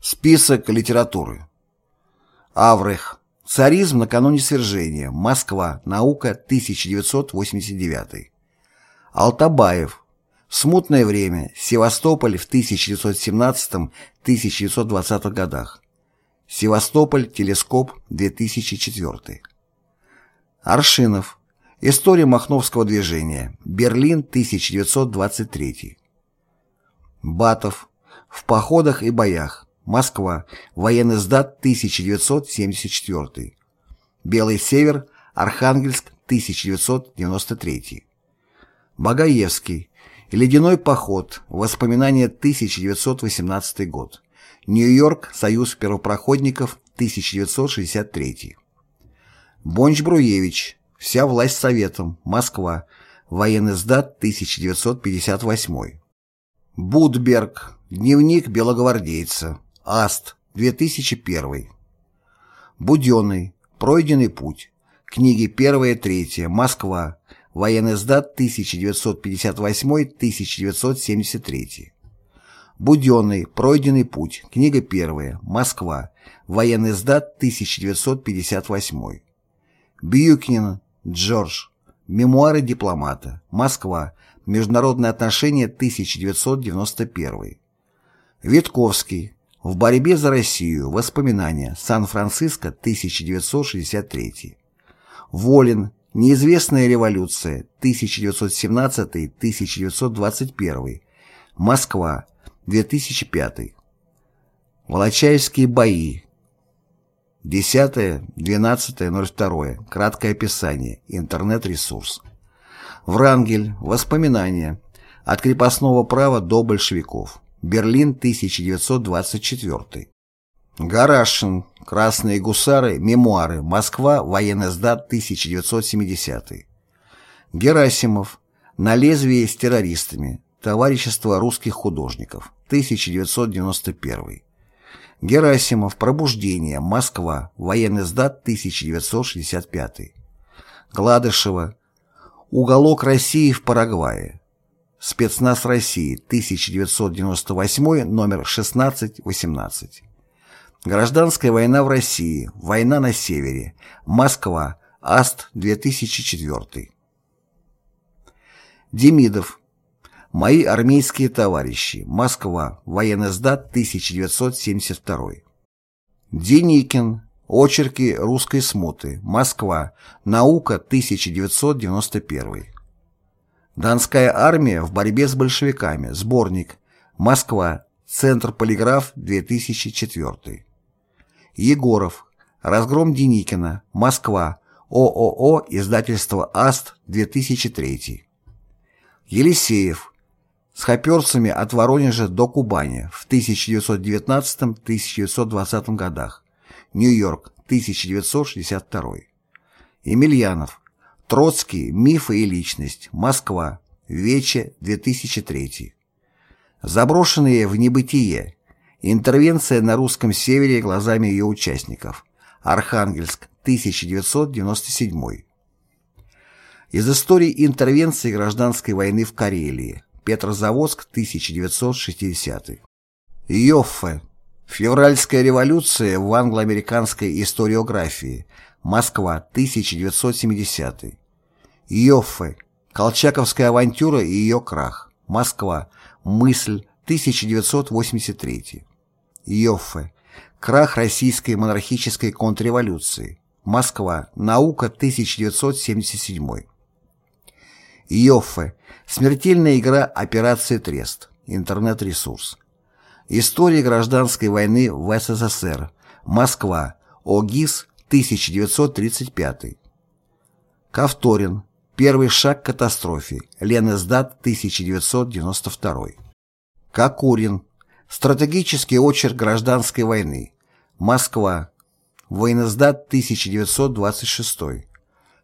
Список литературы. Аврех. Царизм накануне свержения. Москва. Наука. 1989. Алтабаев. Смутное время. Севастополь в 1917-1920 годах. Севастополь. Телескоп. 2004. Аршинов. История Махновского движения. Берлин. 1923. Батов. В походах и боях. Москва. Воениздат 1974. Белый север. Архангельск 1993. Багаевский. Ледяной поход. Воспоминания 1918 год. Нью-Йорк. Союз первопоходников 1963. Бонч-Бруевич. Вся власть советам. Москва. Военный сдат 1958. Будберг. Дневник белогвардейца. Аст. 2001. Буденный. Пройденный путь. Книги 1-3. Москва. Военный сдат 1958-1973. Буденный. Пройденный путь. Книга 1. Москва. Военный сдат 1958. Бьюкнин. Джордж. Мемуары дипломата. Москва. Международные отношения 1991. Витковский. В борьбе за Россию. Воспоминания. Сан-Франциско, 1963. Волин. Неизвестная революция. 1917-1921. Москва. 2005. Волочаевские бои. 10-12-02. Краткое описание. Интернет-ресурс. Врангель. Воспоминания. От крепостного права до большевиков. Берлин, 1924. Гарашин. Красные гусары. Мемуары. Москва. Военный сдат. 1970. Герасимов. На лезвие с террористами. Товарищество русских художников. 1991. Герасимов. Пробуждение. Москва. Военный сдат. 1965. Гладышева. Уголок России в Парагвае. Спецназ России, 1998, номер 1618. Гражданская война в России. Война на севере. Москва. АСТ, 2004. Демидов. Мои армейские товарищи. Москва. Военный сдат, 1972. Деникин. Очерки русской смуты. Москва. Наука, 1991. Донская армия в борьбе с большевиками. Сборник. Москва. Центр Полиграф, 2004. Егоров. Разгром Деникина. Москва. ООО. Издательство АСТ, 2003. Елисеев. С хоперцами от Воронежа до Кубани в 1919-1920 годах. Нью-Йорк, 1962. Емельянов. Троцкий. Мифы и личность. Москва. Вече. 2003. Заброшенные в небытие. Интервенция на русском севере глазами ее участников. Архангельск. 1997. Из истории интервенции гражданской войны в Карелии. Петрозаводск. 1960. Йоффе. Февральская революция в англо-американской историографии. Москва, 1970. Йоффе. Колчаковская авантюра и ее крах. Москва. Мысль. 1983. Йоффе. Крах российской монархической контрреволюции. Москва. Наука. 1977. Йоффе. Смертельная игра «Операция Трест». Интернет-ресурс. История гражданской войны в СССР. Москва. ОГИС. 1935. Ковторин. Первый шаг к катастрофе. Ленэсдат, 1992. Кокурин. Стратегический очерк гражданской войны. Москва. Военноздат, 1926.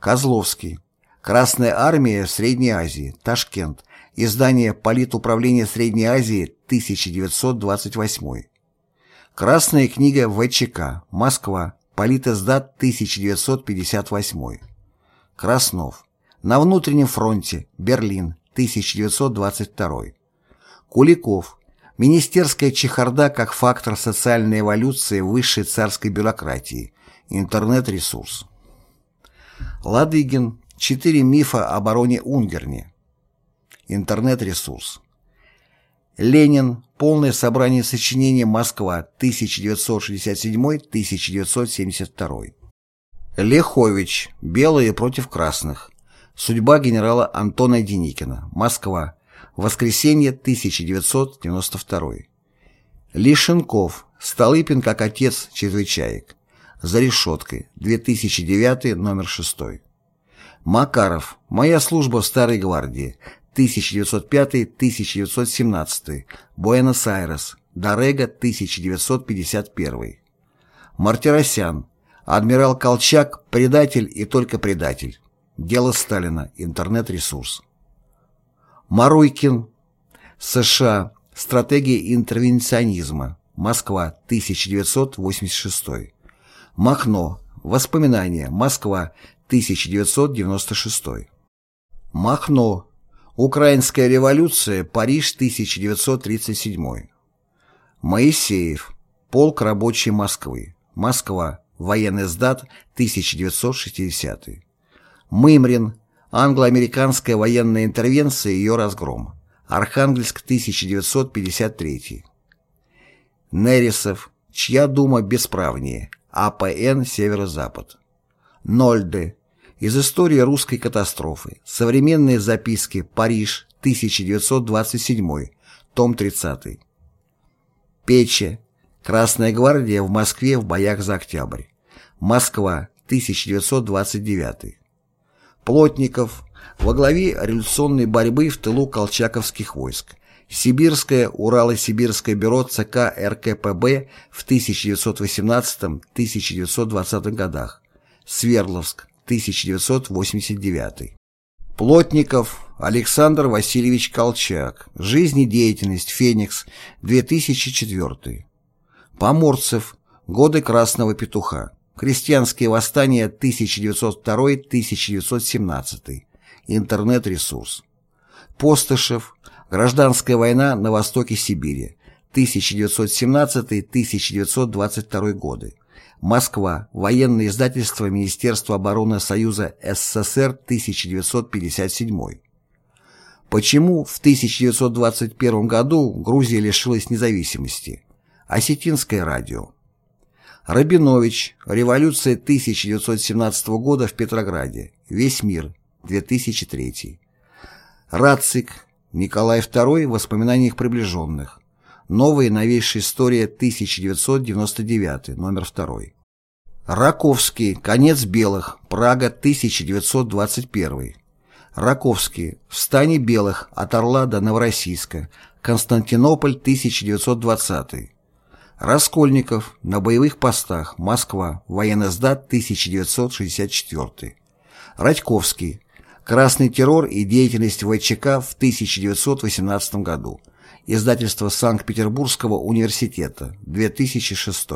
Козловский. Красная армия в Средней Азии. Ташкент. Издание Политуправления Средней Азии, 1928. Красная книга ВЧК. Москва. Политоздат 1958. Краснов. На внутреннем фронте. Берлин. 1922. Куликов. Министерская чехарда как фактор социальной эволюции высшей царской бюрократии. Интернет-ресурс. Ладыгин. Четыре мифа о бароне Унгерне. Интернет-ресурс. Ленин. Полное собрание сочинений «Москва. 1967-1972». Лехович. Белые против красных. Судьба генерала Антона Деникина. Москва. Воскресенье 1992. Лишенков. Столыпин как отец чрезвычаек. За решеткой. 2009, номер 6. Макаров. Моя служба в Старой гвардии. 1905-1917. Буэнос-Айрес. Дорега. 1951. Мартиросян. Адмирал Колчак. Предатель и только предатель. Дело Сталина. Интернет-ресурс. Маруйкин. США. Стратегия интервенционизма. Москва. 1986. Махно. Воспоминания. Москва. 1996. Махно. Украинская революция. Париж. 1937. Моисеев. Полк рабочей Москвы. Москва. Военный сдат. 1960. Мымрин. Англо-американская военная интервенция и ее разгром. Архангельск, 1953. Нерисов. Чья дума бесправнее? АПН «Северо-Запад». Нольде. Из истории русской катастрофы. Современные записки. Париж, 1927. Том 30. Пече. Красная гвардия в Москве в боях за октябрь. Москва, 1929. Плотников. Во главе революционной борьбы в тылу колчаковских войск. Сибирское Урало-Сибирское бюро ЦК РКПБ в 1918-1920 годах. Свердловск, 1989. Плотников Александр Васильевич Колчак. Жизнь и деятельность. Феникс. 2004. Поморцев. Годы Красного Петуха. Крестьянские восстания 1902-1917. Интернет-ресурс. Постышев. Гражданская война на востоке Сибири. 1917-1922 годы. Москва. Военное издательство Министерства обороны Союза СССР 1957. Почему в 1921 году Грузия лишилась независимости? Осетинское радио. Рабинович. Революция 1917 года в Петрограде. Весь мир. 2003. Рацик. Николай II. Воспоминания их приближенных. Новая и новейшая история 1999, номер 2. Раковский. Конец белых. Прага, 1921. Раковский. В белых. От Орла до Новороссийска. Константинополь, 1920. Раскольников. На боевых постах. Москва. Военный сдат, 1964. Радьковский. Красный террор и деятельность ВЧК в 1918 году. Издательство Санкт-Петербургского университета. 2006.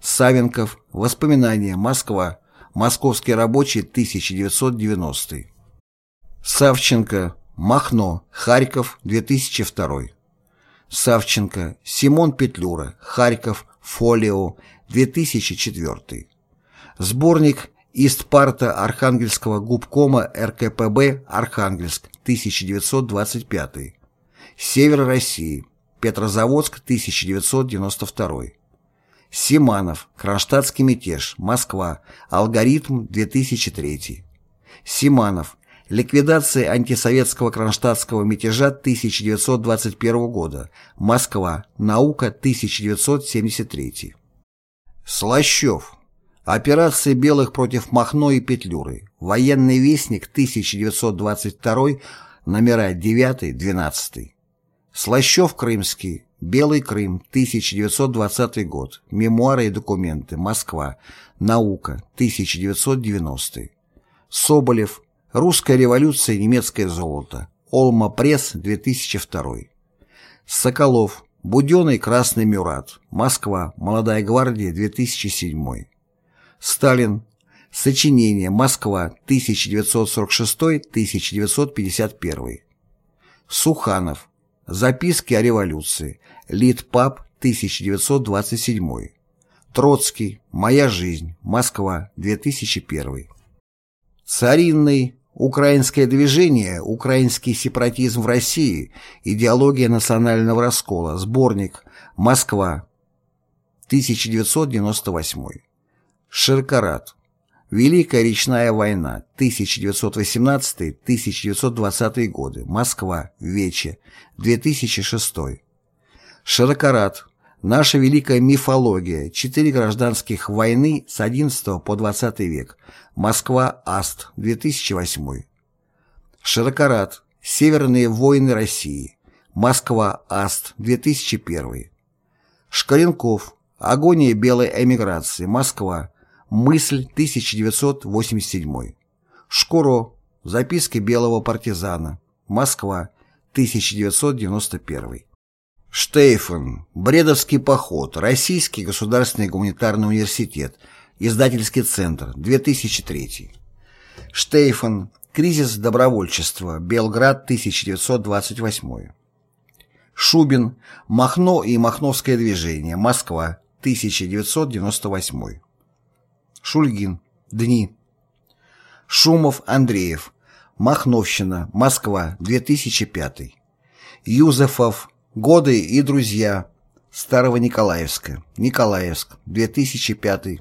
Савенков. Воспоминания. Москва. Московский рабочий. 1990. Савченко. Махно. Харьков. 2002. Савченко. Симон Петлюра. Харьков. Фолио. 2004. Сборник Истпарта Архангельского губкома РКПБ «Архангельск», 1925. Север России. Петрозаводск, 1992. Симанов. Кронштадтский мятеж. Москва. Алгоритм, 2003. Симанов. Ликвидация антисоветского кронштадтского мятежа 1921 года. Москва. Наука, 1973. Слащев. Операция белых против Махно и Петлюры. Военный вестник 1922, номера 9-12. Слащев Крымский. Белый Крым. 1920 год. Мемуары и документы. Москва. Наука. 1990. Соболев. Русская революция. Немецкое золото. Олма Пресс. 2002. Соколов. Буденный Красный Мюрат. Москва. Молодая гвардия. 2007. Сталин. Сочинение. Москва. 1946-1951. Суханов. Записки о революции. Литпап, 1927. Троцкий. Моя жизнь. Москва. 2001. Царинный. Украинское движение. Украинский сепаратизм в России. Идеология национального раскола. Сборник. Москва. 1998. Ширкарат. Великая речная война. 1918-1920 годы. Москва. Вече. 2006. Широкорат. Наша великая мифология. Четыре гражданских войны с XI по XX век. Москва. Аст. 2008. Широкорат. Северные войны России. Москва. Аст. 2001. Шкаренков. Агония белой эмиграции. Москва. Мысль. 1987. Шкуро. Записки белого партизана. Москва. 1991. Штейфен. Бредовский поход. Российский государственный гуманитарный университет. Издательский центр. 2003. Штейфен. Кризис добровольчества. Белград. 1928. Шубин. Махно и Махновское движение. Москва. 1998. Шульгин. Дни. Шумов. Андреев. Махновщина. Москва. 2005. Юзефов. Годы и друзья. Старого Николаевска. Николаевск. 2005.